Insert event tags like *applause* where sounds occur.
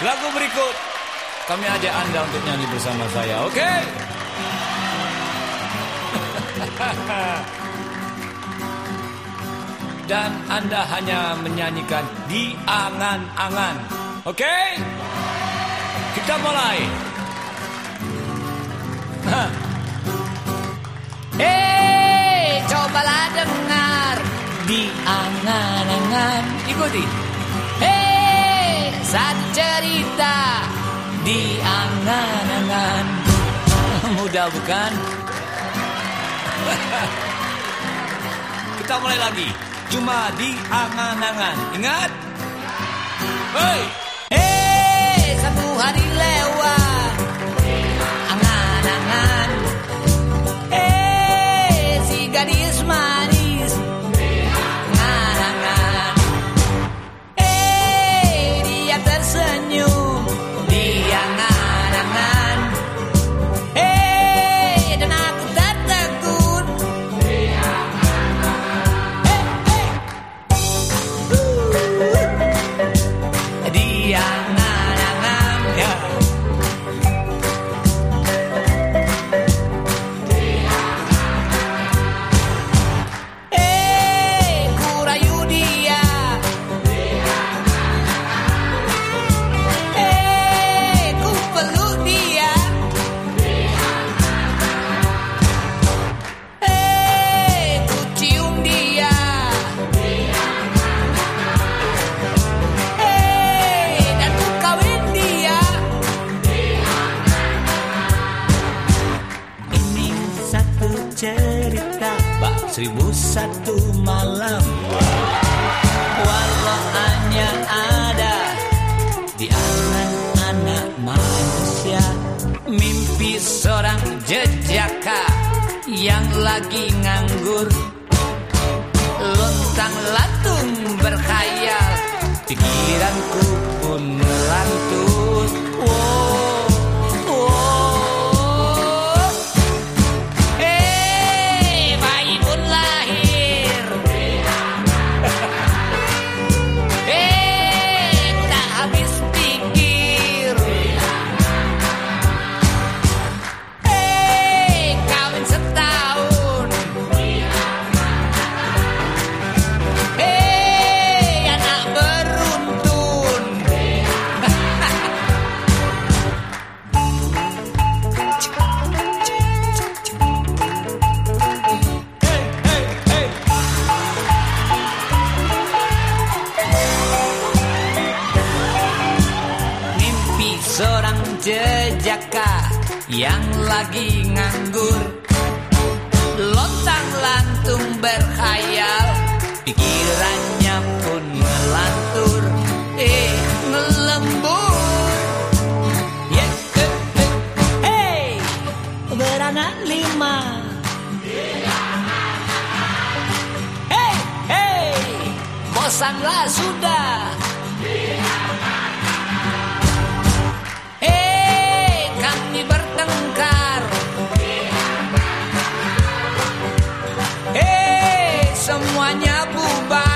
Lagu berikut kami ajak Anda untuk nyanyi bersama saya, oke? *laughs* Dan Anda hanya menyanyikan di angan-angan, oke? Kita mulai. Hei, *laughs* cobalah dengar di angan-angan. Ikuti. Satu cerita di angan-angan. *laughs* Mudah bukan? *laughs* Kita mulai lagi. Cuma di angan-angan. Ingat? Hei! Hei, satu hari lewat. Seribu satu malam Walau hanya ada di anak-anak manusia. Mimpi seorang jejaka yang lagi nganggur jejaka yang lagi nganggur. Lontang lantung berkhayal Pikirannya pun melantur. Eh ngelembur yes, yeah. Hey! Beranak lima. Hey hey! Bosanlah sudah. semuanya bubar.